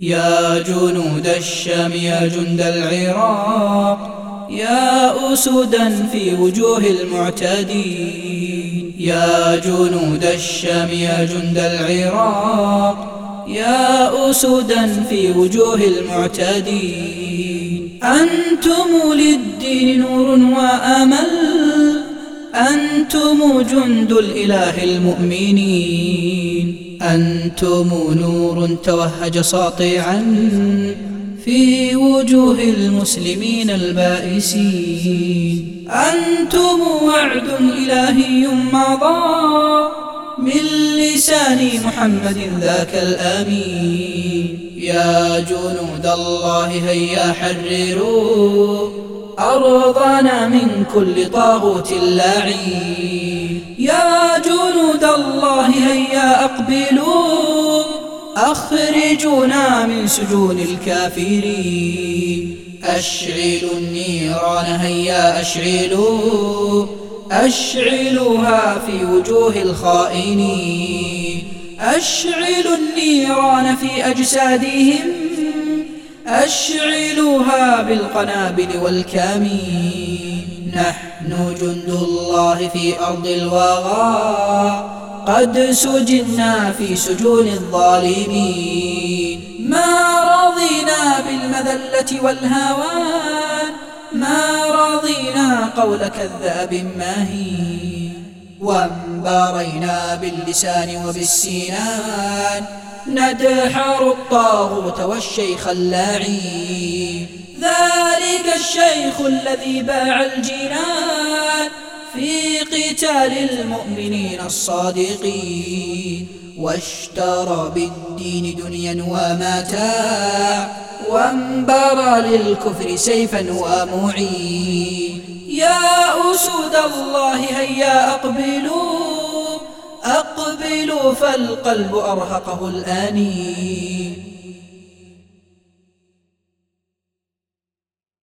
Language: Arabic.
يا جنود الشام يا جند العراق يا أسودا في وجوه المعتدين. يا جنود الشام يا جند العراق يا أسودا في وجوه المعتدين. أنتم للدين نور وأمل أنتم جند الإله المؤمنين. أنتم نور توهج ساطعا في وجوه المسلمين البائسين. أنتم وعد إلهي مضى من لسان محمد ذاك الأمين. يا جنود الله هيا حرروا أرضنا من كل طاغوت لاعين يا جنود الله هيا أقبلوا أخرجونا من سجون الكافرين. أشعلوا النيران هيا أشعلوا. أشعلوها في وجوه الخائنين. أشعلوا النيران في أجسادهم. أشعلوها بالقنابل والكمين. نحن جند الله في أرض الوغى. قد سجنا في سجون الظالمين. ما رضينا بالمذلة والهوان. ما رضينا قول كذاب ماهين وأنبارينا باللسان وبالسنان. ندحر الطاغوت والشيخ اللاعين ذلك الشيخ الذي باع الجنان في قتال المؤمنين الصادقين. واشترى بالدين دنيا ومتاع وانبرى للكفر سيفا ومعين يا أسود الله هيا أقبلوا. أقبلوا فالقلب أرهقه الآنين.